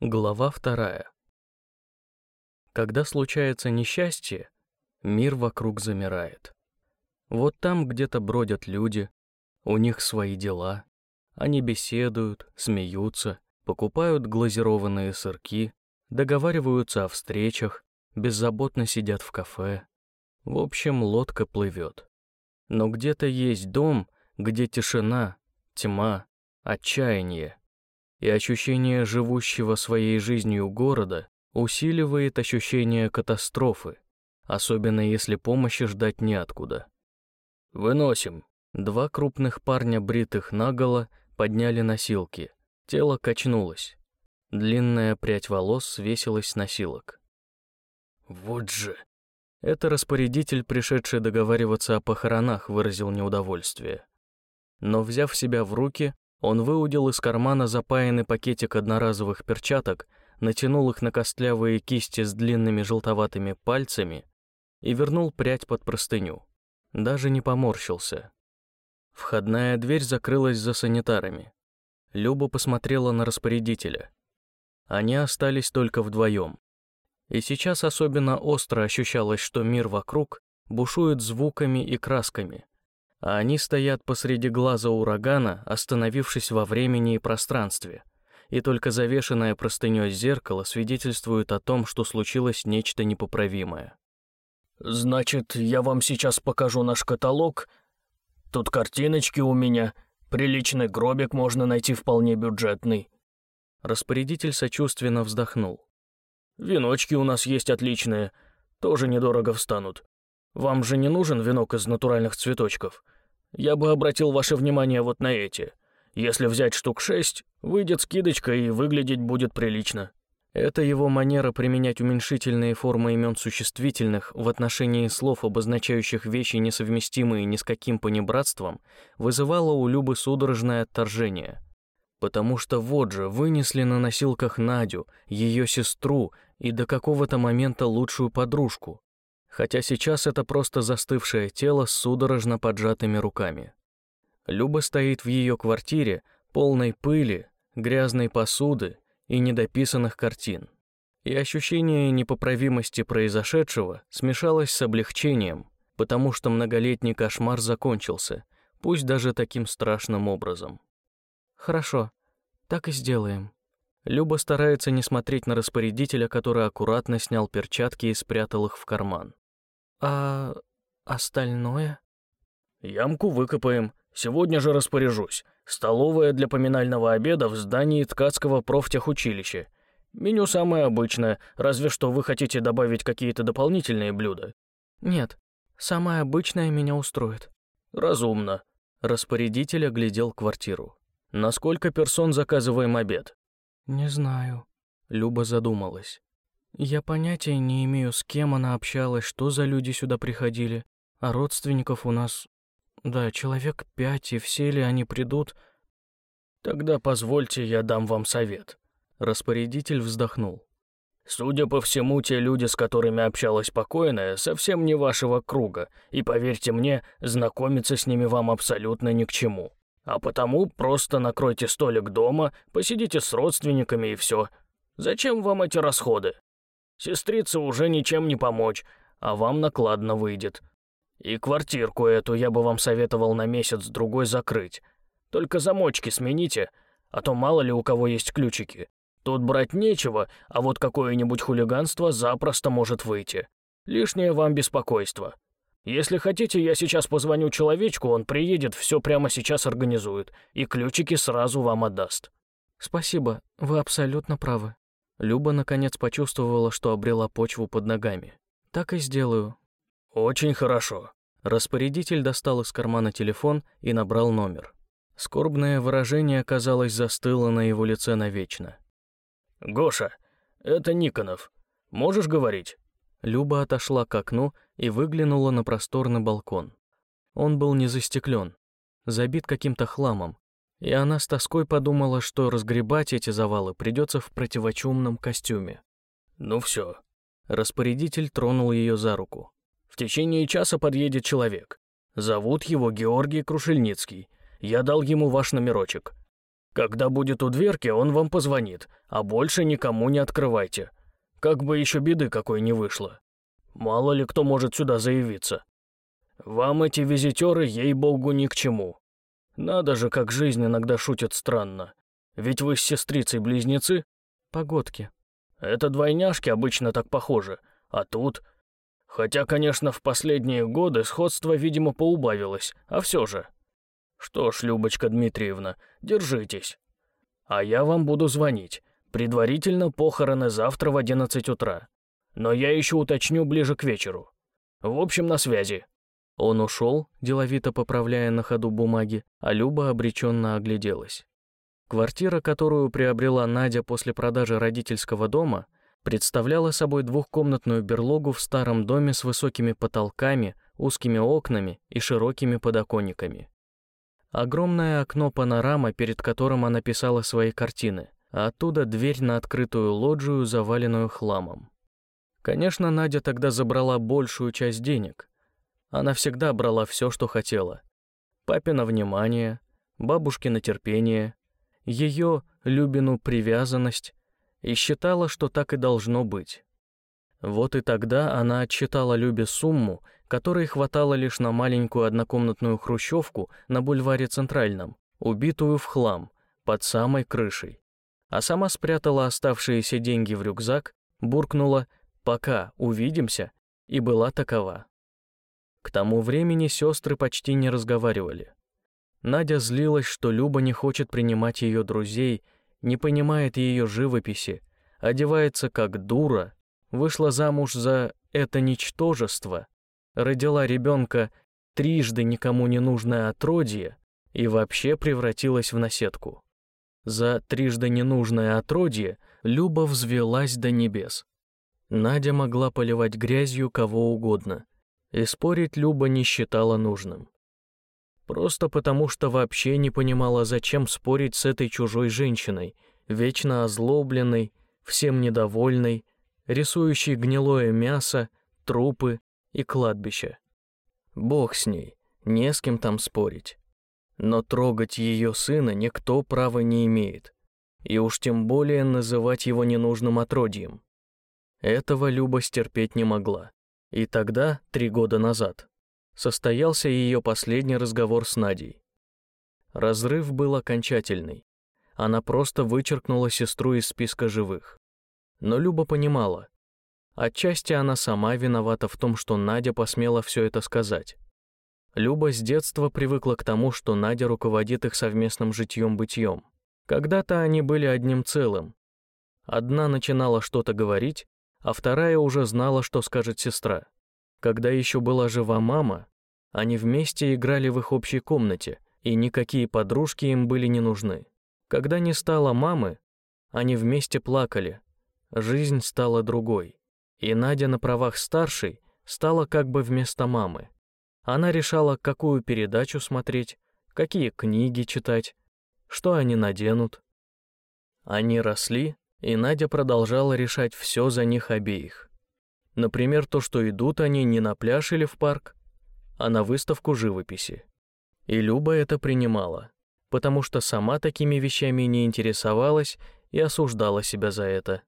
Глава вторая. Когда случается несчастье, мир вокруг замирает. Вот там где-то бродят люди, у них свои дела. Они беседуют, смеются, покупают глазированные сырки, договариваются о встречах, беззаботно сидят в кафе. В общем, лодка плывет. Но где-то есть дом, где тишина, тьма, отчаяние, и ощущение живущего своей жизнью города усиливает ощущение катастрофы, особенно если помощи ждать неоткуда. «Выносим». Два крупных парня, бритых наголо, подняли носилки. Тело качнулось. Длинная прядь волос свесилась с носилок. «Вот же!» Это распорядитель, пришедший договариваться о похоронах, выразил неудовольствие. Но, взяв себя в руки, он выудил из кармана запаянный пакетик одноразовых перчаток, натянул их на костлявые кисти с длинными желтоватыми пальцами и вернул прядь под простыню. Даже не поморщился. Входная дверь закрылась за санитарами. Люба посмотрела на распорядителя. Они остались только вдвоем. И сейчас особенно остро ощущалось, что мир вокруг бушует звуками и красками, а они стоят посреди глаза урагана, остановившись во времени и пространстве, и только завешенное простыней зеркало свидетельствует о том, что случилось нечто непоправимое. «Значит, я вам сейчас покажу наш каталог. Тут картиночки у меня, приличный гробик можно найти вполне бюджетный». Распорядитель сочувственно вздохнул. «Веночки у нас есть отличные, тоже недорого встанут. Вам же не нужен венок из натуральных цветочков. Я бы обратил ваше внимание вот на эти. Если взять штук шесть, выйдет скидочка и выглядеть будет прилично». Это его манера применять уменьшительные формы имен существительных в отношении слов, обозначающих вещи, несовместимые ни с каким понебратством, вызывала у Любы судорожное отторжение. Потому что вот же вынесли на носилках Надю, ее сестру и до какого-то момента лучшую подружку хотя сейчас это просто застывшее тело с судорожно поджатыми руками. Люба стоит в ее квартире, полной пыли, грязной посуды и недописанных картин. И ощущение непоправимости произошедшего смешалось с облегчением, потому что многолетний кошмар закончился, пусть даже таким страшным образом. «Хорошо, так и сделаем». Люба старается не смотреть на распорядителя, который аккуратно снял перчатки и спрятал их в карман. А остальное? Ямку выкопаем. Сегодня же распоряжусь. Столовая для поминального обеда в здании Ткацкого профтехучилища. Меню самое обычное, разве что вы хотите добавить какие-то дополнительные блюда. Нет, самое обычное меня устроит. Разумно. Распорядитель оглядел квартиру. На сколько персон заказываем обед? Не знаю. Люба задумалась. Я понятия не имею, с кем она общалась, что за люди сюда приходили. А родственников у нас... Да, человек пять, и все ли они придут... Тогда позвольте, я дам вам совет. Распорядитель вздохнул. Судя по всему, те люди, с которыми общалась покойная, совсем не вашего круга, и, поверьте мне, знакомиться с ними вам абсолютно ни к чему. А потому просто накройте столик дома, посидите с родственниками и все. Зачем вам эти расходы? Сестрице уже ничем не помочь, а вам накладно выйдет. И квартирку эту я бы вам советовал на месяц-другой закрыть. Только замочки смените, а то мало ли у кого есть ключики. Тут брать нечего, а вот какое-нибудь хулиганство запросто может выйти. Лишнее вам беспокойство. Если хотите, я сейчас позвоню человечку, он приедет, все прямо сейчас организует, и ключики сразу вам отдаст». «Спасибо, вы абсолютно правы», Люба наконец почувствовала, что обрела почву под ногами. «Так и сделаю». «Очень хорошо». Распорядитель достал из кармана телефон и набрал номер. Скорбное выражение, казалось, застыло на его лице навечно. «Гоша, это Никонов. Можешь говорить?» Люба отошла к окну и выглянула на просторный балкон. Он был не застеклен, забит каким-то хламом, и она с тоской подумала, что разгребать эти завалы придется в противочумном костюме. «Ну все». Распорядитель тронул ее за руку. «В течение часа подъедет человек. Зовут его Георгий Крушельницкий. Я дал ему ваш номерочек. Когда будет у дверки, он вам позвонит, а больше никому не открывайте. Как бы еще беды какой не вышло. Мало ли кто может сюда заявиться. Вам эти визитеры, ей-богу, ни к чему. Надо же, как жизнь иногда шутит странно. Ведь вы с сестрицей близнецы? Погодки. Это двойняшки обычно так похожи, а тут... Хотя, конечно, в последние годы сходство, видимо, поубавилось, а все же. Что ж, Любочка Дмитриевна, держитесь. А я вам буду звонить. Предварительно похороны завтра в 11 утра. Но я еще уточню ближе к вечеру. В общем, на связи». Он ушел, деловито поправляя на ходу бумаги, а Люба обреченно огляделась. Квартира, которую приобрела Надя после продажи родительского дома, представляла собой двухкомнатную берлогу в старом доме с высокими потолками, узкими окнами и широкими подоконниками. Огромное окно-панорама, перед которым она писала свои картины, а оттуда дверь на открытую лоджию, заваленную хламом. Конечно, Надя тогда забрала большую часть денег. Она всегда брала все, что хотела. Папина внимание, бабушкино терпение, ее Любину привязанность, и считала, что так и должно быть. Вот и тогда она отчитала Любе сумму, которой хватало лишь на маленькую однокомнатную хрущевку на бульваре Центральном, убитую в хлам, под самой крышей. А сама спрятала оставшиеся деньги в рюкзак, буркнула «пока, увидимся» и была такова. К тому времени сестры почти не разговаривали. Надя злилась, что Люба не хочет принимать ее друзей, не понимает ее живописи, одевается как дура, вышла замуж за это ничтожество, родила ребенка трижды никому не нужное отродье и вообще превратилась в наседку. За трижды ненужное отродье Люба взвелась до небес. Надя могла поливать грязью кого угодно, и спорить Люба не считала нужным. Просто потому, что вообще не понимала, зачем спорить с этой чужой женщиной, вечно озлобленной, всем недовольной, рисующей гнилое мясо, трупы и кладбище. Бог с ней, не с кем там спорить. Но трогать ее сына никто права не имеет, и уж тем более называть его ненужным отродьем. Этого Люба стерпеть не могла. И тогда, три года назад, состоялся ее последний разговор с Надей. Разрыв был окончательный. Она просто вычеркнула сестру из списка живых. Но Люба понимала. Отчасти она сама виновата в том, что Надя посмела все это сказать. Люба с детства привыкла к тому, что Надя руководит их совместным житьем-бытьем. Когда-то они были одним целым. Одна начинала что-то говорить, а вторая уже знала, что скажет сестра. Когда еще была жива мама, они вместе играли в их общей комнате, и никакие подружки им были не нужны. Когда не стало мамы, они вместе плакали. Жизнь стала другой. И Надя на правах старшей стала как бы вместо мамы. Она решала, какую передачу смотреть, какие книги читать, что они наденут. Они росли, и Надя продолжала решать все за них обеих. Например, то, что идут они не на пляж или в парк, а на выставку живописи. И Люба это принимала, потому что сама такими вещами не интересовалась и осуждала себя за это.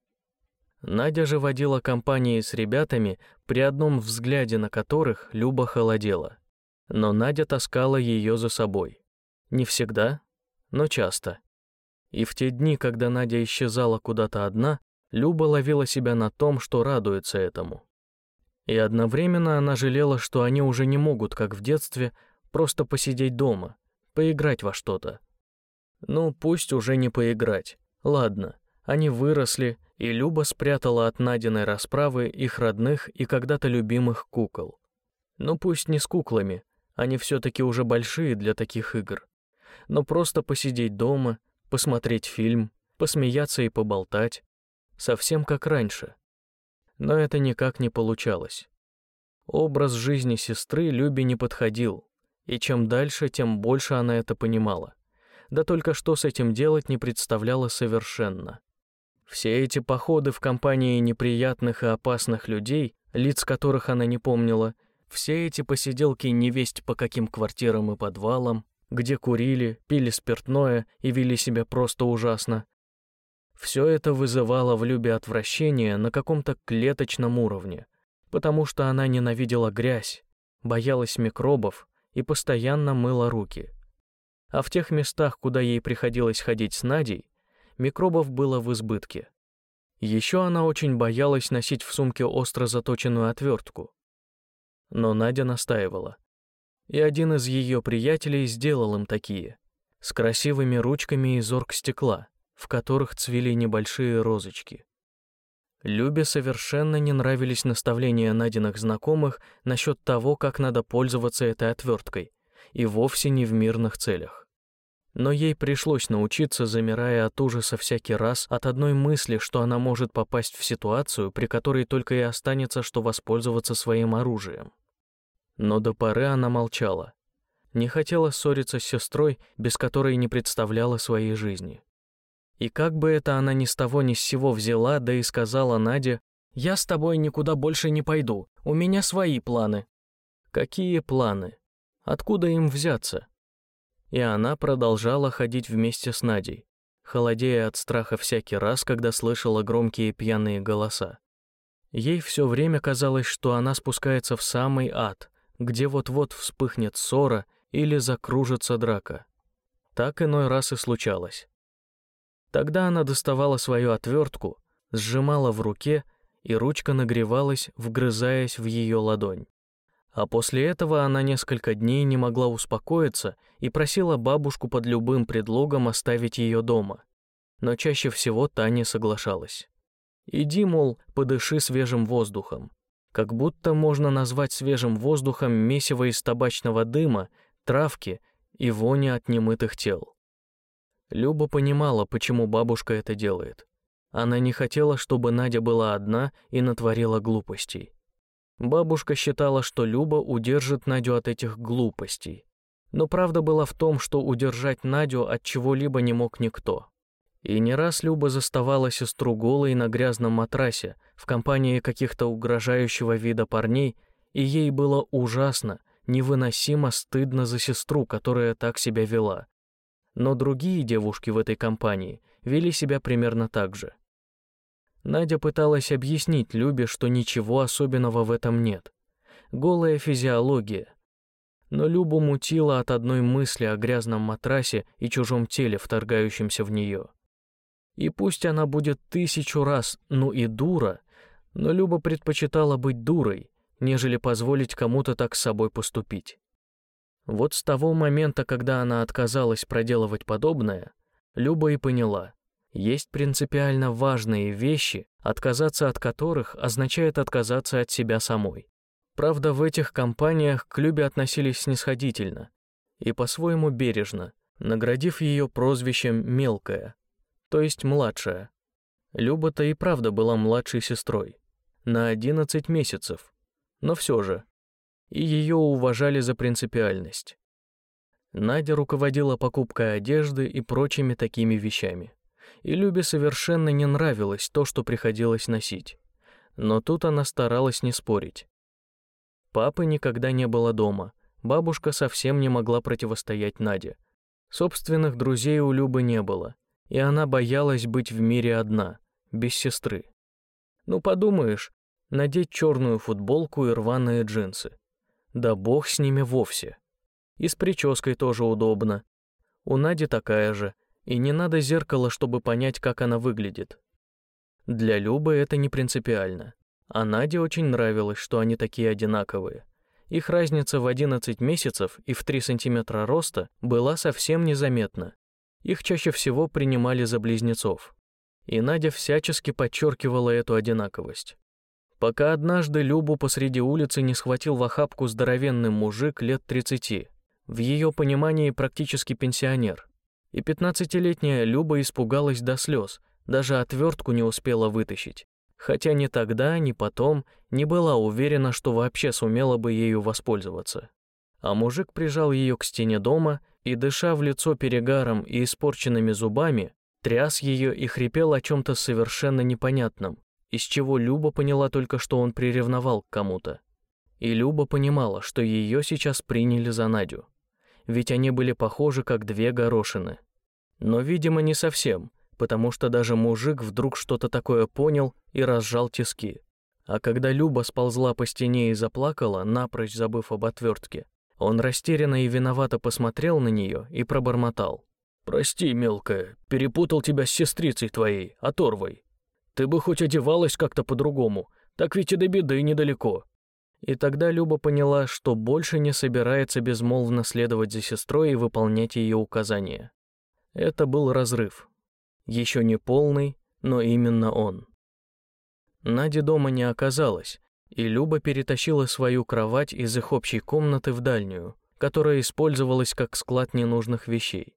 Надя же водила компании с ребятами, при одном взгляде на которых Люба холодела. Но Надя таскала ее за собой. Не всегда, но часто. И в те дни, когда Надя исчезала куда-то одна, Люба ловила себя на том, что радуется этому. И одновременно она жалела, что они уже не могут, как в детстве, просто посидеть дома, поиграть во что-то. Ну, пусть уже не поиграть. Ладно, они выросли, и Люба спрятала от Надиной расправы их родных и когда-то любимых кукол. Ну, пусть не с куклами, они все-таки уже большие для таких игр. Но просто посидеть дома, посмотреть фильм, посмеяться и поболтать совсем как раньше. Но это никак не получалось. Образ жизни сестры Любе не подходил, и чем дальше, тем больше она это понимала. Да только что с этим делать не представляла совершенно. Все эти походы в компании неприятных и опасных людей, лиц которых она не помнила, все эти посиделки невесть по каким квартирам и подвалам, где курили, пили спиртное и вели себя просто ужасно. Все это вызывало в Любе отвращение на каком-то клеточном уровне, потому что она ненавидела грязь, боялась микробов и постоянно мыла руки. А в тех местах, куда ей приходилось ходить с Надей, микробов было в избытке. Еще она очень боялась носить в сумке остро заточенную отвертку. Но Надя настаивала. И один из ее приятелей сделал им такие, с красивыми ручками из оргстекла, в которых цвели небольшие розочки. Любе совершенно не нравились наставления Надиных знакомых насчет того, как надо пользоваться этой отверткой, и вовсе не в мирных целях. Но ей пришлось научиться, замирая от ужаса всякий раз от одной мысли, что она может попасть в ситуацию, при которой только и останется, что воспользоваться своим оружием. Но до поры она молчала. Не хотела ссориться с сестрой, без которой не представляла своей жизни. И как бы это она ни с того ни с сего взяла, да и сказала Наде, «Я с тобой никуда больше не пойду, у меня свои планы». Какие планы? Откуда им взяться? и она продолжала ходить вместе с Надей, холодея от страха всякий раз, когда слышала громкие пьяные голоса. Ей все время казалось, что она спускается в самый ад, где вот-вот вспыхнет ссора или закружится драка. Так иной раз и случалось. Тогда она доставала свою отвертку, сжимала в руке, и ручка нагревалась, вгрызаясь в ее ладонь. А после этого она несколько дней не могла успокоиться и просила бабушку под любым предлогом оставить ее дома. Но чаще всего Таня соглашалась. «Иди, мол, подыши свежим воздухом». Как будто можно назвать свежим воздухом месиво из табачного дыма, травки и вони от немытых тел. Люба понимала, почему бабушка это делает. Она не хотела, чтобы Надя была одна и натворила глупостей. Бабушка считала, что Люба удержит Надю от этих глупостей. Но правда была в том, что удержать Надю от чего-либо не мог никто. И не раз Люба заставала сестру голой на грязном матрасе в компании каких-то угрожающего вида парней, и ей было ужасно, невыносимо стыдно за сестру, которая так себя вела. Но другие девушки в этой компании вели себя примерно так же. Надя пыталась объяснить Любе, что ничего особенного в этом нет. Голая физиология. Но Любу мутила от одной мысли о грязном матрасе и чужом теле, вторгающемся в нее. И пусть она будет тысячу раз, ну и дура, но Люба предпочитала быть дурой, нежели позволить кому-то так с собой поступить. Вот с того момента, когда она отказалась проделывать подобное, Люба и поняла, есть принципиально важные вещи, отказаться от которых означает отказаться от себя самой. Правда, в этих компаниях к Любе относились снисходительно и по-своему бережно, наградив ее прозвищем «мелкая», то есть младшая. Люба-то и правда была младшей сестрой, на 11 месяцев, но все же. И ее уважали за принципиальность. Надя руководила покупкой одежды и прочими такими вещами и Любе совершенно не нравилось то, что приходилось носить. Но тут она старалась не спорить. Папы никогда не было дома, бабушка совсем не могла противостоять Наде. Собственных друзей у Любы не было, и она боялась быть в мире одна, без сестры. Ну, подумаешь, надеть черную футболку и рваные джинсы. Да бог с ними вовсе. И с прической тоже удобно. У Нади такая же, и не надо зеркала, чтобы понять, как она выглядит. Для Любы это не принципиально. А Наде очень нравилось, что они такие одинаковые. Их разница в 11 месяцев и в 3 сантиметра роста была совсем незаметна. Их чаще всего принимали за близнецов. И Надя всячески подчеркивала эту одинаковость. Пока однажды Любу посреди улицы не схватил в охапку здоровенный мужик лет 30, в ее понимании практически пенсионер. И пятнадцатилетняя Люба испугалась до слез, даже отвертку не успела вытащить. Хотя ни тогда, ни потом не была уверена, что вообще сумела бы ею воспользоваться. А мужик прижал ее к стене дома и, дыша в лицо перегаром и испорченными зубами, тряс ее и хрипел о чем-то совершенно непонятном, из чего Люба поняла только, что он приревновал к кому-то. И Люба понимала, что ее сейчас приняли за Надю ведь они были похожи как две горошины. Но, видимо, не совсем, потому что даже мужик вдруг что-то такое понял и разжал тиски. А когда Люба сползла по стене и заплакала, напрочь забыв об отвертке, он растерянно и виновато посмотрел на нее и пробормотал. «Прости, мелкая, перепутал тебя с сестрицей твоей, оторвой. Ты бы хоть одевалась как-то по-другому, так ведь и до беды недалеко». И тогда Люба поняла, что больше не собирается безмолвно следовать за сестрой и выполнять ее указания. Это был разрыв. Еще не полный, но именно он. Нади дома не оказалось, и Люба перетащила свою кровать из их общей комнаты в дальнюю, которая использовалась как склад ненужных вещей.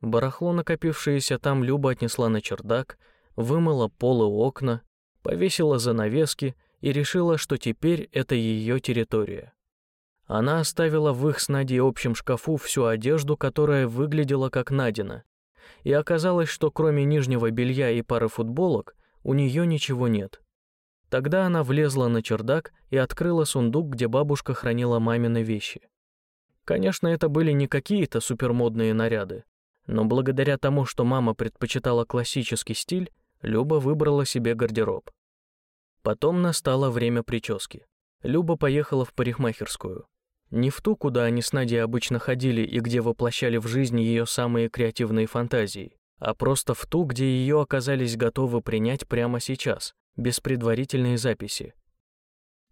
Барахло, накопившееся там, Люба отнесла на чердак, вымыла пол и окна, повесила занавески и решила, что теперь это ее территория. Она оставила в их с Надей общем шкафу всю одежду, которая выглядела как Надина, и оказалось, что кроме нижнего белья и пары футболок у нее ничего нет. Тогда она влезла на чердак и открыла сундук, где бабушка хранила мамины вещи. Конечно, это были не какие-то супермодные наряды, но благодаря тому, что мама предпочитала классический стиль, Люба выбрала себе гардероб. Потом настало время прически. Люба поехала в парикмахерскую. Не в ту, куда они с Надей обычно ходили и где воплощали в жизнь ее самые креативные фантазии, а просто в ту, где ее оказались готовы принять прямо сейчас, без предварительной записи.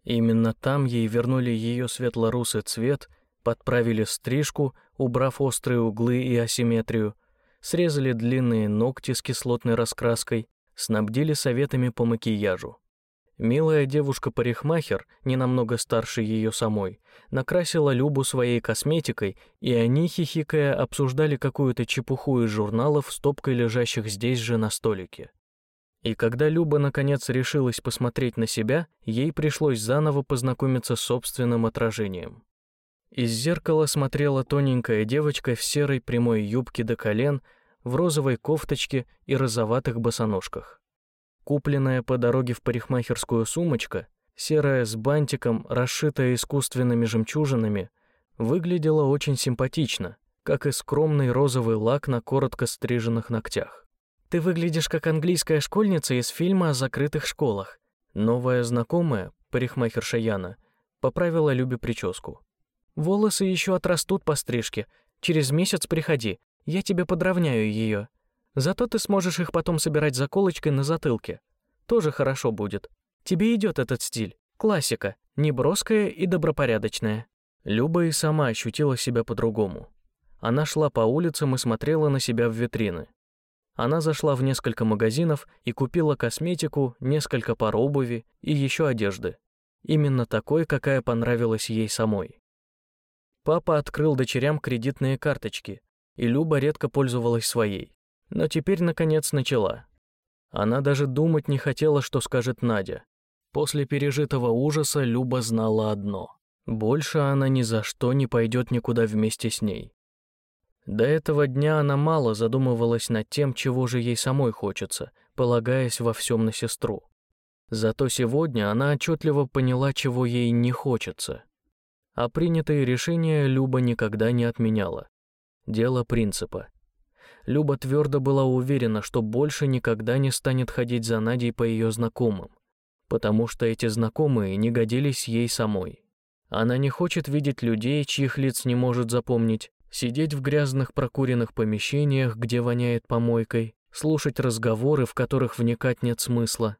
Именно там ей вернули ее светло-русый цвет, подправили стрижку, убрав острые углы и асимметрию, срезали длинные ногти с кислотной раскраской, снабдили советами по макияжу. Милая девушка-парикмахер, не намного старше ее самой, накрасила Любу своей косметикой, и они, хихикая, обсуждали какую-то чепуху из журналов, стопкой лежащих здесь же на столике. И когда Люба наконец решилась посмотреть на себя, ей пришлось заново познакомиться с собственным отражением. Из зеркала смотрела тоненькая девочка в серой прямой юбке до колен, в розовой кофточке и розоватых босоножках. Купленная по дороге в парикмахерскую сумочка, серая с бантиком, расшитая искусственными жемчужинами, выглядела очень симпатично, как и скромный розовый лак на коротко стриженных ногтях. Ты выглядишь как английская школьница из фильма о закрытых школах. Новая знакомая, парикмахерша Яна, поправила Любе прическу. Волосы еще отрастут по стрижке. Через месяц приходи, я тебе подровняю ее. Зато ты сможешь их потом собирать заколочкой на затылке. Тоже хорошо будет. Тебе идет этот стиль. Классика, неброская и добропорядочная. Люба и сама ощутила себя по-другому. Она шла по улицам и смотрела на себя в витрины. Она зашла в несколько магазинов и купила косметику, несколько пар обуви и еще одежды. Именно такой, какая понравилась ей самой. Папа открыл дочерям кредитные карточки, и Люба редко пользовалась своей. Но теперь, наконец, начала. Она даже думать не хотела, что скажет Надя. После пережитого ужаса Люба знала одно. Больше она ни за что не пойдет никуда вместе с ней. До этого дня она мало задумывалась над тем, чего же ей самой хочется, полагаясь во всем на сестру. Зато сегодня она отчетливо поняла, чего ей не хочется. А принятые решения Люба никогда не отменяла. Дело принципа. Люба твердо была уверена, что больше никогда не станет ходить за Надей по ее знакомым, потому что эти знакомые не годились ей самой. Она не хочет видеть людей, чьих лиц не может запомнить, Сидеть в грязных прокуренных помещениях, где воняет помойкой, слушать разговоры, в которых вникать нет смысла.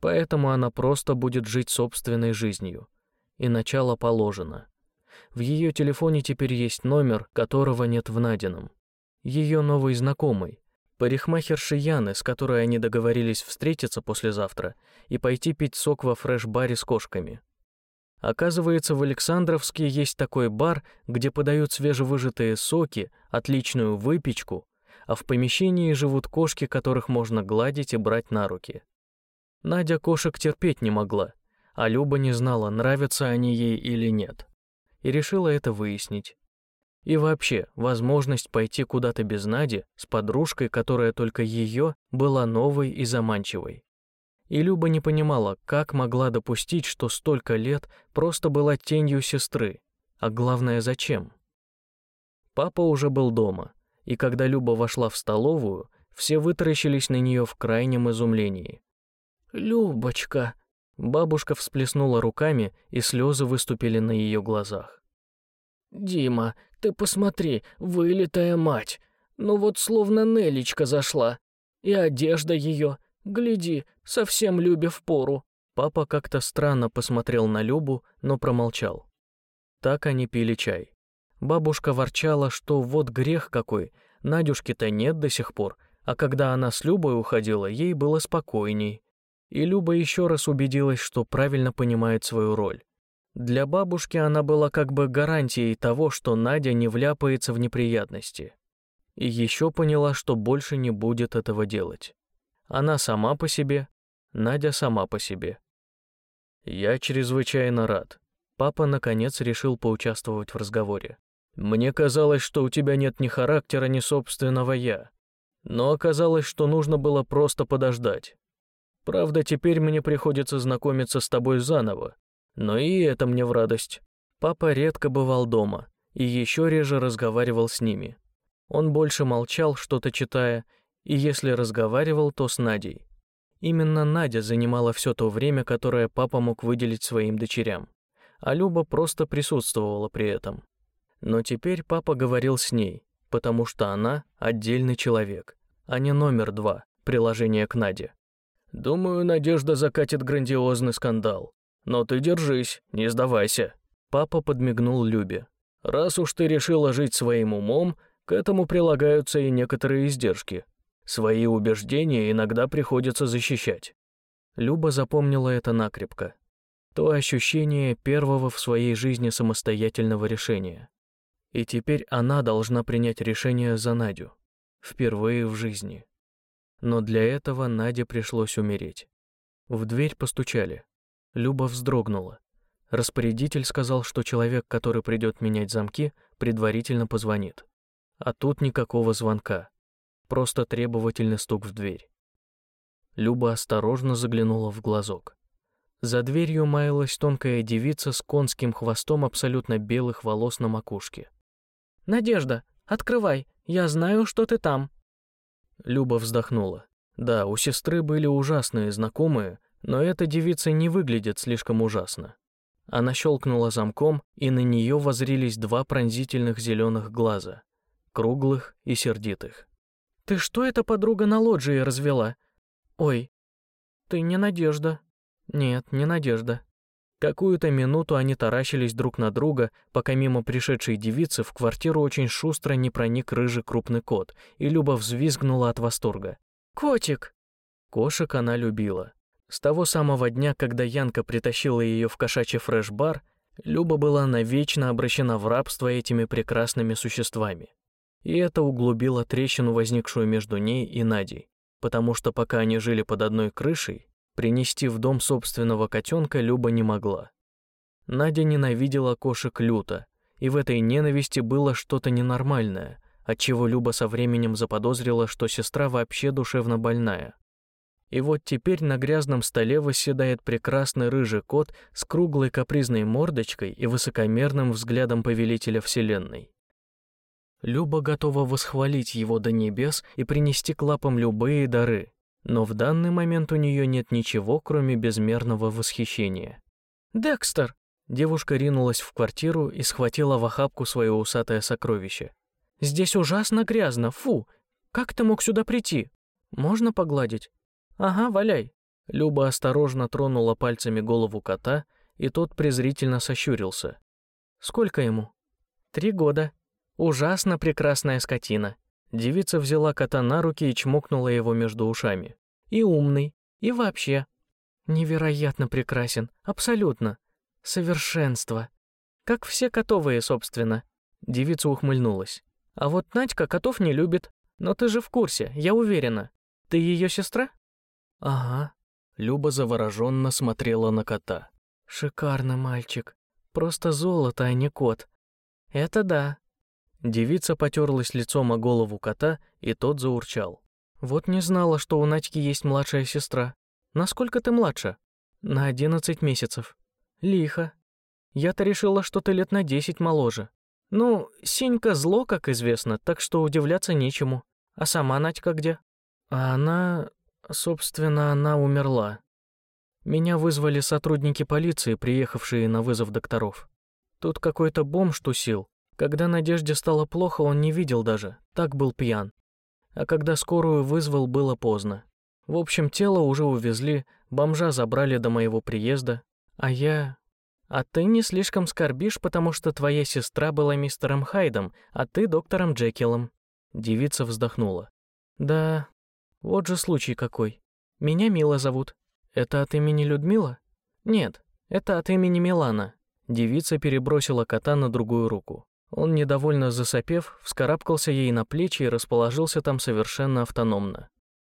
Поэтому она просто будет жить собственной жизнью. И начало положено. В ее телефоне теперь есть номер, которого нет в Надином. Ее новый знакомый, парикмахерши Яны, с которой они договорились встретиться послезавтра и пойти пить сок во фреш-баре с кошками. Оказывается, в Александровске есть такой бар, где подают свежевыжатые соки, отличную выпечку, а в помещении живут кошки, которых можно гладить и брать на руки. Надя кошек терпеть не могла, а Люба не знала, нравятся они ей или нет, и решила это выяснить. И вообще, возможность пойти куда-то без Нади с подружкой, которая только ее, была новой и заманчивой. И Люба не понимала, как могла допустить, что столько лет просто была тенью сестры, а главное, зачем. Папа уже был дома, и когда Люба вошла в столовую, все вытаращились на нее в крайнем изумлении. «Любочка!» Бабушка всплеснула руками, и слезы выступили на ее глазах. «Дима, ты посмотри, вылитая мать! Ну вот словно Нелечка зашла. И одежда ее, гляди, совсем Любе в пору». Папа как-то странно посмотрел на Любу, но промолчал. Так они пили чай. Бабушка ворчала, что вот грех какой, Надюшки-то нет до сих пор, а когда она с Любой уходила, ей было спокойней. И Люба еще раз убедилась, что правильно понимает свою роль. Для бабушки она была как бы гарантией того, что Надя не вляпается в неприятности. И еще поняла, что больше не будет этого делать. Она сама по себе, Надя сама по себе. Я чрезвычайно рад. Папа, наконец, решил поучаствовать в разговоре. Мне казалось, что у тебя нет ни характера, ни собственного «я». Но оказалось, что нужно было просто подождать. Правда, теперь мне приходится знакомиться с тобой заново, но и это мне в радость. Папа редко бывал дома и еще реже разговаривал с ними. Он больше молчал, что-то читая, и если разговаривал, то с Надей. Именно Надя занимала все то время, которое папа мог выделить своим дочерям, а Люба просто присутствовала при этом. Но теперь папа говорил с ней, потому что она отдельный человек, а не номер два, приложение к Наде. Думаю, Надежда закатит грандиозный скандал. Но ты держись, не сдавайся. Папа подмигнул Любе. Раз уж ты решила жить своим умом, к этому прилагаются и некоторые издержки. Свои убеждения иногда приходится защищать. Люба запомнила это накрепко. То ощущение первого в своей жизни самостоятельного решения. И теперь она должна принять решение за Надю. Впервые в жизни. Но для этого Наде пришлось умереть. В дверь постучали. Люба вздрогнула. Распорядитель сказал, что человек, который придет менять замки, предварительно позвонит. А тут никакого звонка. Просто требовательный стук в дверь. Люба осторожно заглянула в глазок. За дверью маялась тонкая девица с конским хвостом абсолютно белых волос на макушке. «Надежда, открывай, я знаю, что ты там». Люба вздохнула. Да, у сестры были ужасные знакомые, но эта девица не выглядит слишком ужасно. Она щелкнула замком, и на нее возрились два пронзительных зеленых глаза, круглых и сердитых. «Ты что это, подруга, на лоджии развела? Ой, ты не Надежда». «Нет, не Надежда. Какую-то минуту они таращились друг на друга, пока мимо пришедшей девицы в квартиру очень шустро не проник рыжий крупный кот, и Люба взвизгнула от восторга. «Котик!» Кошек она любила. С того самого дня, когда Янка притащила ее в кошачий фреш-бар, Люба была навечно обращена в рабство этими прекрасными существами. И это углубило трещину, возникшую между ней и Надей, потому что пока они жили под одной крышей, Принести в дом собственного котенка Люба не могла. Надя ненавидела кошек люто, и в этой ненависти было что-то ненормальное, отчего Люба со временем заподозрила, что сестра вообще душевно больная. И вот теперь на грязном столе восседает прекрасный рыжий кот с круглой капризной мордочкой и высокомерным взглядом повелителя Вселенной. Люба готова восхвалить его до небес и принести к лапам любые дары, но в данный момент у нее нет ничего, кроме безмерного восхищения. «Декстер!» Девушка ринулась в квартиру и схватила в охапку свое усатое сокровище. «Здесь ужасно грязно, фу! Как ты мог сюда прийти? Можно погладить?» «Ага, валяй!» Люба осторожно тронула пальцами голову кота, и тот презрительно сощурился. «Сколько ему?» «Три года. Ужасно прекрасная скотина. Девица взяла кота на руки и чмокнула его между ушами. И умный, и вообще. Невероятно прекрасен, абсолютно. Совершенство. Как все котовые, собственно. Девица ухмыльнулась. А вот Надька котов не любит. Но ты же в курсе, я уверена. Ты ее сестра? Ага. Люба завороженно смотрела на кота. Шикарно, мальчик. Просто золото, а не кот. Это да. Девица потерлась лицом о голову кота, и тот заурчал. «Вот не знала, что у Надьки есть младшая сестра. Насколько ты младше?» «На одиннадцать месяцев». «Лихо. Я-то решила, что ты лет на десять моложе». Ну, Синька зло, как известно, так что удивляться нечему. А сама Надька где? А она... Собственно, она умерла. Меня вызвали сотрудники полиции, приехавшие на вызов докторов. Тут какой-то бомж тусил. Когда Надежде стало плохо, он не видел даже, так был пьян. А когда скорую вызвал, было поздно. В общем, тело уже увезли, бомжа забрали до моего приезда, а я... А ты не слишком скорбишь, потому что твоя сестра была мистером Хайдом, а ты доктором Джекилом. Девица вздохнула. Да, вот же случай какой. Меня Мила зовут. Это от имени Людмила? Нет, это от имени Милана. Девица перебросила кота на другую руку. Он, недовольно засопев, вскарабкался ей на плечи и расположился там совершенно автономно.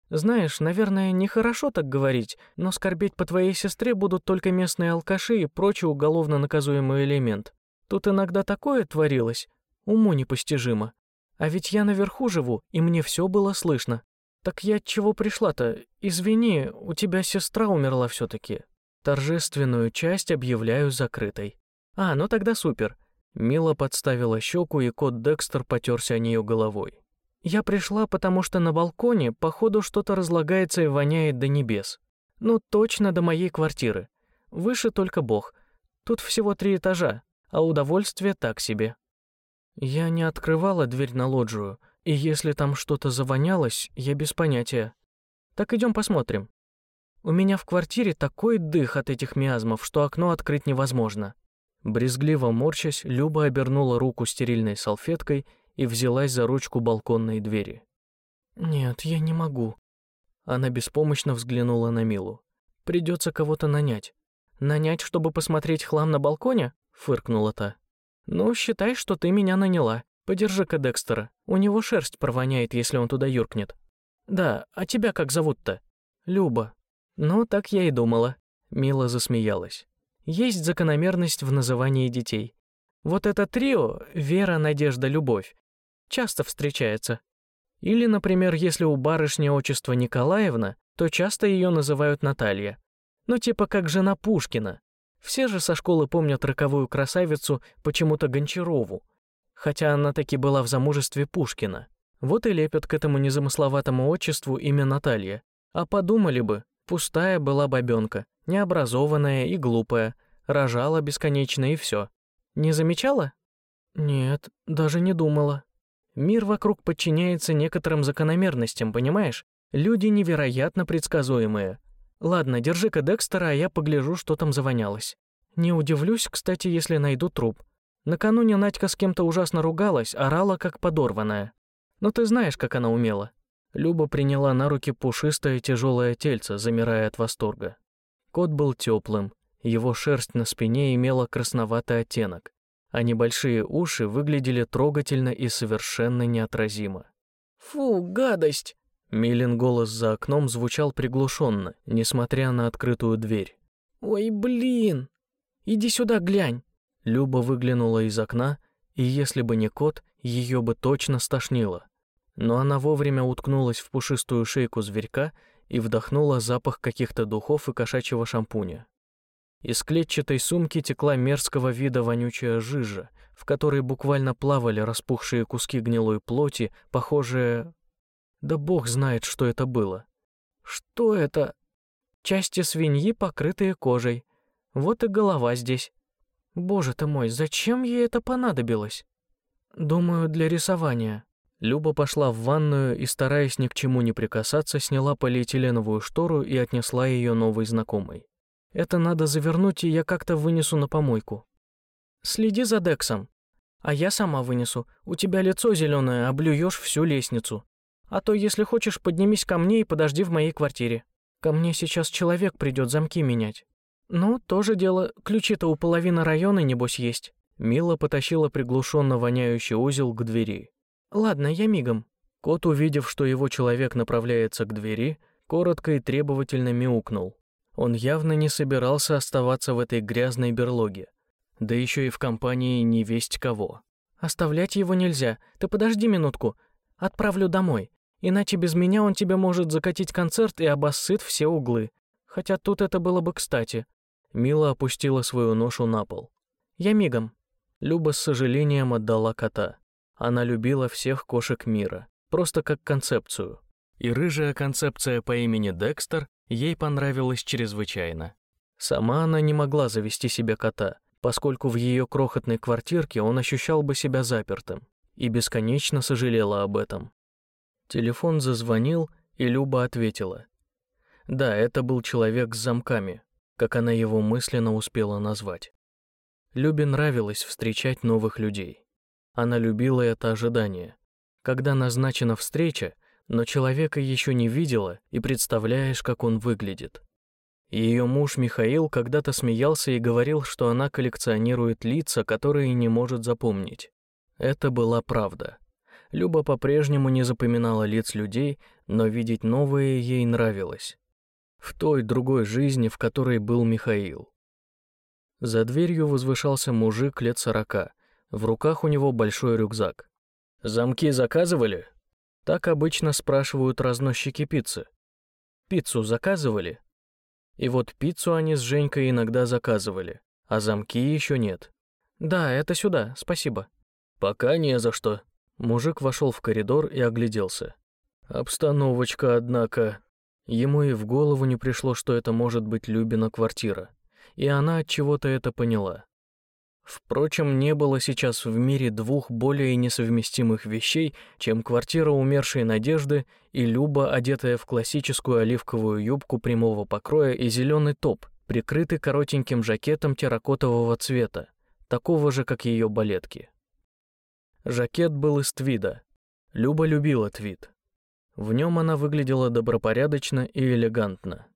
Знаешь, наверное, нехорошо так говорить, но скорбеть по твоей сестре будут только местные алкаши и прочий уголовно наказуемый элемент. Тут иногда такое творилось, уму непостижимо. А ведь я наверху живу, и мне все было слышно. Так я чего пришла-то? Извини, у тебя сестра умерла все-таки. Торжественную часть объявляю закрытой. А, ну тогда супер. Мила подставила щеку, и кот Декстер потерся о нее головой. Я пришла, потому что на балконе, походу, что-то разлагается и воняет до небес. Ну, точно до моей квартиры. Выше только бог. Тут всего три этажа, а удовольствие так себе. Я не открывала дверь на лоджию, и если там что-то завонялось, я без понятия. Так идем посмотрим. У меня в квартире такой дых от этих миазмов, что окно открыть невозможно. Брезгливо морщась, Люба обернула руку стерильной салфеткой и взялась за ручку балконной двери. «Нет, я не могу». Она беспомощно взглянула на Милу. «Придется кого-то нанять». «Нанять, чтобы посмотреть хлам на балконе?» — фыркнула та. «Ну, считай, что ты меня наняла. Подержи-ка Декстера. У него шерсть провоняет, если он туда юркнет». «Да, а тебя как зовут-то?» «Люба». «Ну, так я и думала». Мила засмеялась. «Есть закономерность в назывании детей. Вот это трио — Вера, Надежда, Любовь часто встречается. Или, например, если у барышни отчество Николаевна, то часто ее называют Наталья. Ну, типа как жена Пушкина. Все же со школы помнят роковую красавицу, почему-то Гончарову. Хотя она таки была в замужестве Пушкина. Вот и лепят к этому незамысловатому отчеству имя Наталья. А подумали бы, пустая была бабенка, необразованная и глупая, рожала бесконечно и все. Не замечала? Нет, даже не думала. Мир вокруг подчиняется некоторым закономерностям, понимаешь? Люди невероятно предсказуемые. Ладно, держи-ка Декстера, а я погляжу, что там завонялось. Не удивлюсь, кстати, если найду труп. Накануне Надька с кем-то ужасно ругалась, орала как подорванная. Но ты знаешь, как она умела. Люба приняла на руки пушистое тяжелое тельце, замирая от восторга. Кот был теплым, его шерсть на спине имела красноватый оттенок а небольшие уши выглядели трогательно и совершенно неотразимо. «Фу, гадость!» Милин голос за окном звучал приглушенно, несмотря на открытую дверь. «Ой, блин! Иди сюда, глянь!» Люба выглянула из окна, и если бы не кот, ее бы точно стошнило. Но она вовремя уткнулась в пушистую шейку зверька и вдохнула запах каких-то духов и кошачьего шампуня. Из клетчатой сумки текла мерзкого вида вонючая жижа, в которой буквально плавали распухшие куски гнилой плоти, похожие... Да бог знает, что это было. Что это? Части свиньи, покрытые кожей. Вот и голова здесь. Боже ты мой, зачем ей это понадобилось? Думаю, для рисования. Люба пошла в ванную и, стараясь ни к чему не прикасаться, сняла полиэтиленовую штору и отнесла ее новой знакомой. Это надо завернуть, и я как-то вынесу на помойку. Следи за Дексом. А я сама вынесу. У тебя лицо зеленое, облюешь всю лестницу. А то, если хочешь, поднимись ко мне и подожди в моей квартире. Ко мне сейчас человек придет замки менять. Ну, тоже дело, ключи-то у половины района, небось, есть. Мила потащила приглушенно воняющий узел к двери. Ладно, я мигом. Кот, увидев, что его человек направляется к двери, коротко и требовательно мяукнул. Он явно не собирался оставаться в этой грязной берлоге, да еще и в компании невесть кого. «Оставлять его нельзя. Ты подожди минутку. Отправлю домой. Иначе без меня он тебе может закатить концерт и обоссыт все углы. Хотя тут это было бы кстати». Мила опустила свою ношу на пол. «Я мигом». Люба с сожалением отдала кота. Она любила всех кошек мира, просто как концепцию. И рыжая концепция по имени Декстер ей понравилась чрезвычайно. Сама она не могла завести себе кота, поскольку в ее крохотной квартирке он ощущал бы себя запертым и бесконечно сожалела об этом. Телефон зазвонил, и Люба ответила. Да, это был человек с замками, как она его мысленно успела назвать. Любе нравилось встречать новых людей. Она любила это ожидание. Когда назначена встреча, но человека еще не видела и представляешь, как он выглядит. Ее муж Михаил когда-то смеялся и говорил, что она коллекционирует лица, которые не может запомнить. Это была правда. Люба по-прежнему не запоминала лиц людей, но видеть новые ей нравилось. В той другой жизни, в которой был Михаил. За дверью возвышался мужик лет сорока. В руках у него большой рюкзак. «Замки заказывали?» Так обычно спрашивают разносчики пиццы. «Пиццу заказывали?» И вот пиццу они с Женькой иногда заказывали, а замки еще нет. «Да, это сюда, спасибо». «Пока не за что». Мужик вошел в коридор и огляделся. Обстановочка, однако. Ему и в голову не пришло, что это может быть Любина квартира. И она от чего-то это поняла. Впрочем, не было сейчас в мире двух более несовместимых вещей, чем квартира умершей Надежды и Люба, одетая в классическую оливковую юбку прямого покроя и зеленый топ, прикрытый коротеньким жакетом терракотового цвета, такого же, как ее балетки. Жакет был из твида. Люба любила твид. В нем она выглядела добропорядочно и элегантно.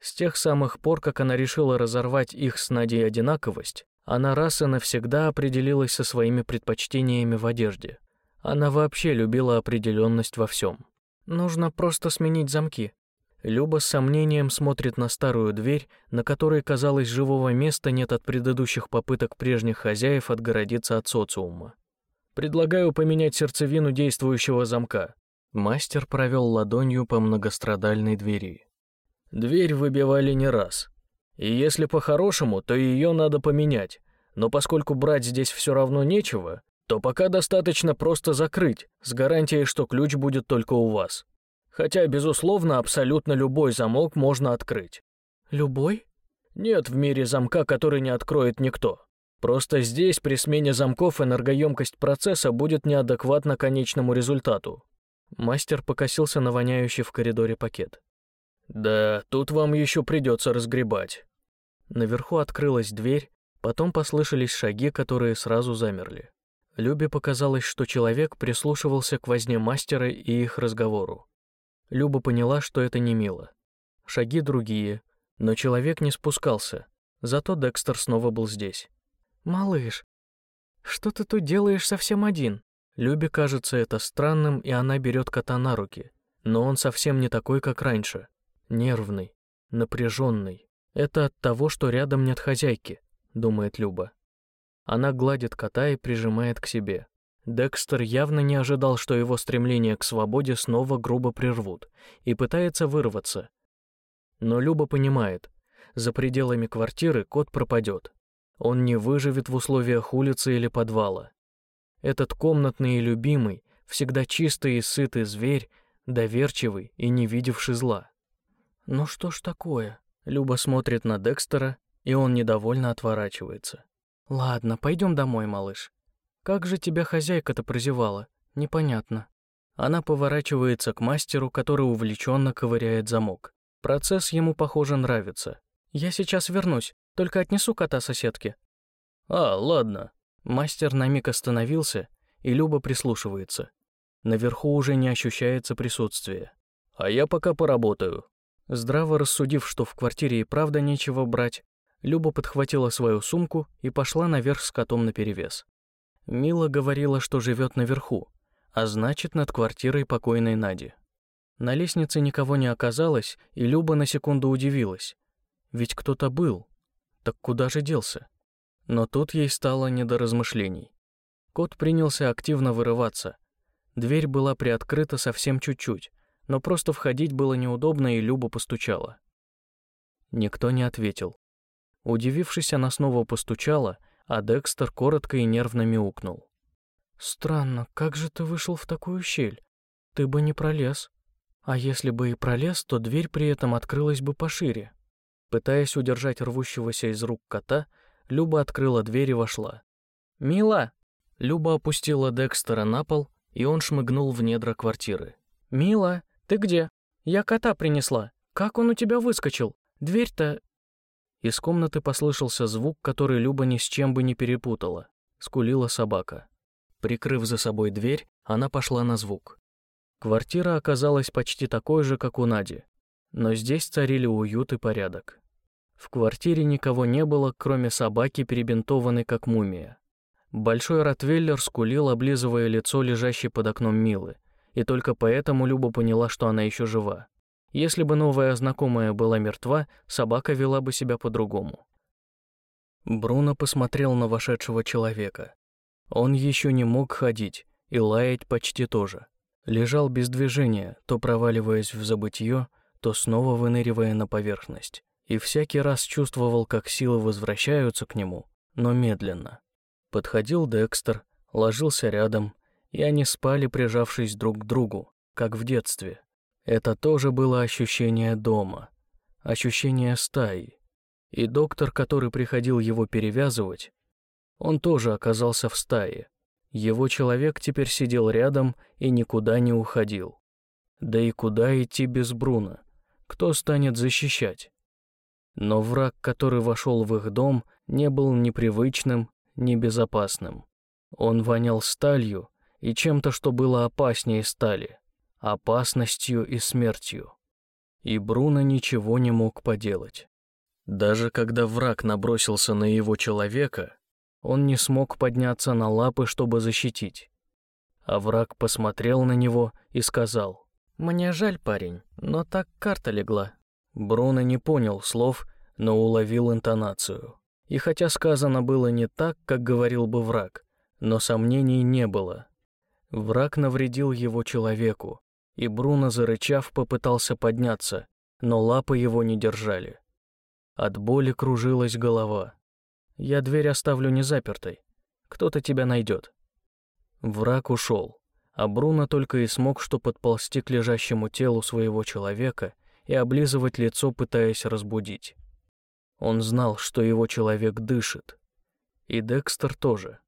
С тех самых пор, как она решила разорвать их с Надей одинаковость, она раз и навсегда определилась со своими предпочтениями в одежде. Она вообще любила определенность во всем. Нужно просто сменить замки. Люба с сомнением смотрит на старую дверь, на которой, казалось, живого места нет от предыдущих попыток прежних хозяев отгородиться от социума. Предлагаю поменять сердцевину действующего замка. Мастер провел ладонью по многострадальной двери. Дверь выбивали не раз, и если по-хорошему, то ее надо поменять. Но поскольку брать здесь все равно нечего, то пока достаточно просто закрыть, с гарантией, что ключ будет только у вас. Хотя, безусловно, абсолютно любой замок можно открыть. Любой? Нет в мире замка, который не откроет никто. Просто здесь при смене замков энергоемкость процесса будет неадекватна конечному результату. Мастер покосился на воняющий в коридоре пакет. «Да, тут вам еще придется разгребать. Наверху открылась дверь, потом послышались шаги, которые сразу замерли. Любе показалось, что человек прислушивался к возне мастера и их разговору. Люба поняла, что это не мило. Шаги другие, но человек не спускался, зато Декстер снова был здесь. «Малыш, что ты тут делаешь совсем один?» Любе кажется это странным, и она берет кота на руки. Но он совсем не такой, как раньше. Нервный, напряженный. Это от того, что рядом нет хозяйки, думает Люба. Она гладит кота и прижимает к себе. Декстер явно не ожидал, что его стремление к свободе снова грубо прервут, и пытается вырваться. Но Люба понимает, за пределами квартиры кот пропадет. Он не выживет в условиях улицы или подвала. Этот комнатный и любимый, всегда чистый и сытый зверь, доверчивый и не видевший зла. Ну что ж такое? Люба смотрит на Декстера, и он недовольно отворачивается. «Ладно, пойдем домой, малыш. Как же тебя хозяйка-то прозевала? Непонятно». Она поворачивается к мастеру, который увлеченно ковыряет замок. Процесс ему, похоже, нравится. «Я сейчас вернусь, только отнесу кота соседке». «А, ладно». Мастер на миг остановился, и Люба прислушивается. Наверху уже не ощущается присутствие. «А я пока поработаю. Здраво рассудив, что в квартире и правда нечего брать, Люба подхватила свою сумку и пошла наверх с котом наперевес. Мила говорила, что живет наверху, а значит, над квартирой покойной Нади. На лестнице никого не оказалось, и Люба на секунду удивилась. Ведь кто-то был. Так куда же делся? Но тут ей стало не до размышлений. Кот принялся активно вырываться. Дверь была приоткрыта совсем чуть-чуть, но просто входить было неудобно, и Люба постучала. Никто не ответил. Удивившись, она снова постучала, а Декстер коротко и нервно мяукнул. «Странно, как же ты вышел в такую щель? Ты бы не пролез. А если бы и пролез, то дверь при этом открылась бы пошире». Пытаясь удержать рвущегося из рук кота, Люба открыла дверь и вошла. «Мила!» Люба опустила Декстера на пол, и он шмыгнул в недра квартиры. «Мила, ты где? Я кота принесла. Как он у тебя выскочил? Дверь-то...» Из комнаты послышался звук, который Люба ни с чем бы не перепутала. Скулила собака. Прикрыв за собой дверь, она пошла на звук. Квартира оказалась почти такой же, как у Нади. Но здесь царили уют и порядок. В квартире никого не было, кроме собаки, перебинтованной как мумия. Большой ротвейлер скулил, облизывая лицо, лежащей под окном Милы, и только поэтому Люба поняла, что она еще жива. Если бы новая знакомая была мертва, собака вела бы себя по-другому. Бруно посмотрел на вошедшего человека. Он еще не мог ходить, и лаять почти тоже. Лежал без движения, то проваливаясь в забытье, то снова выныривая на поверхность. И всякий раз чувствовал, как силы возвращаются к нему, но медленно. Подходил Декстер, ложился рядом, и они спали, прижавшись друг к другу, как в детстве. Это тоже было ощущение дома, ощущение стаи. И доктор, который приходил его перевязывать, он тоже оказался в стае. Его человек теперь сидел рядом и никуда не уходил. Да и куда идти без Бруна? Кто станет защищать? Но враг, который вошел в их дом, не был непривычным, ни безопасным. Он вонял сталью и чем-то, что было опаснее стали, опасностью и смертью. И Бруно ничего не мог поделать. Даже когда враг набросился на его человека, он не смог подняться на лапы, чтобы защитить. А враг посмотрел на него и сказал, «Мне жаль, парень, но так карта легла». Бруно не понял слов, но уловил интонацию. И хотя сказано было не так, как говорил бы враг, но сомнений не было. Враг навредил его человеку, и Бруно, зарычав, попытался подняться, но лапы его не держали. От боли кружилась голова. Я дверь оставлю не запертой. Кто-то тебя найдет. Враг ушел, а Бруно только и смог что подползти к лежащему телу своего человека и облизывать лицо, пытаясь разбудить. Он знал, что его человек дышит. И Декстер тоже.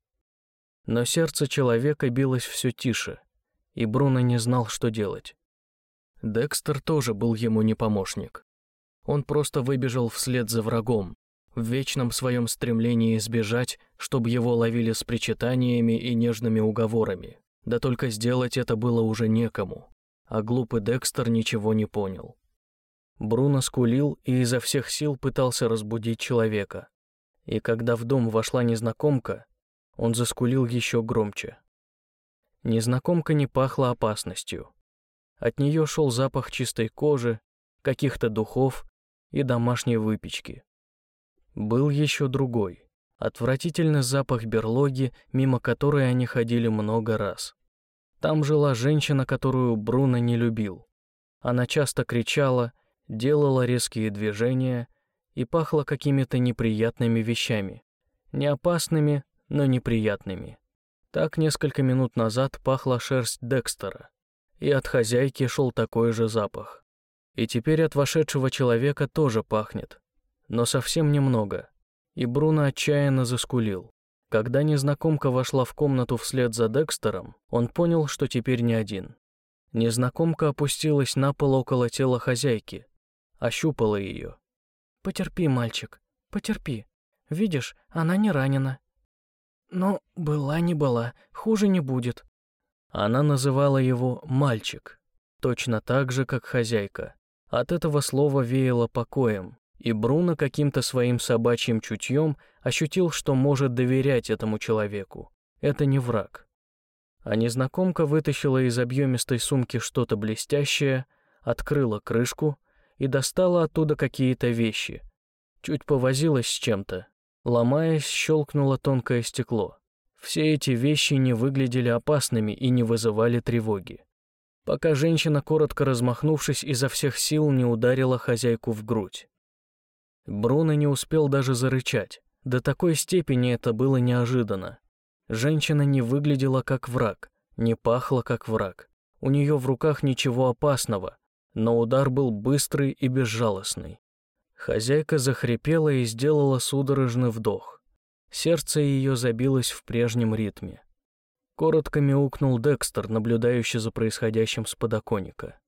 Но сердце человека билось все тише, и Бруно не знал, что делать. Декстер тоже был ему не помощник. Он просто выбежал вслед за врагом, в вечном своем стремлении избежать, чтобы его ловили с причитаниями и нежными уговорами. Да только сделать это было уже некому, а глупый Декстер ничего не понял. Бруно скулил и изо всех сил пытался разбудить человека. И когда в дом вошла незнакомка, он заскулил еще громче. Незнакомка не пахла опасностью. От нее шел запах чистой кожи, каких-то духов и домашней выпечки. Был еще другой, отвратительный запах берлоги, мимо которой они ходили много раз. Там жила женщина, которую Бруно не любил. Она часто кричала, делала резкие движения и пахла какими-то неприятными вещами. Не опасными, но неприятными. Так несколько минут назад пахла шерсть Декстера, и от хозяйки шел такой же запах. И теперь от вошедшего человека тоже пахнет, но совсем немного, и Бруно отчаянно заскулил. Когда незнакомка вошла в комнату вслед за Декстером, он понял, что теперь не один. Незнакомка опустилась на пол около тела хозяйки, ощупала ее. «Потерпи, мальчик, потерпи. Видишь, она не ранена». «Ну, была не была, хуже не будет». Она называла его «мальчик», точно так же, как хозяйка. От этого слова веяло покоем, и Бруно каким-то своим собачьим чутьем ощутил, что может доверять этому человеку. Это не враг. А незнакомка вытащила из объемистой сумки что-то блестящее, открыла крышку и достала оттуда какие-то вещи. Чуть повозилась с чем-то. Ломаясь, щелкнуло тонкое стекло. Все эти вещи не выглядели опасными и не вызывали тревоги. Пока женщина, коротко размахнувшись, изо всех сил не ударила хозяйку в грудь. Бруно не успел даже зарычать. До такой степени это было неожиданно. Женщина не выглядела как враг, не пахла как враг. У нее в руках ничего опасного, но удар был быстрый и безжалостный. Хозяйка захрипела и сделала судорожный вдох. Сердце ее забилось в прежнем ритме. Коротко мяукнул Декстер, наблюдающий за происходящим с подоконника.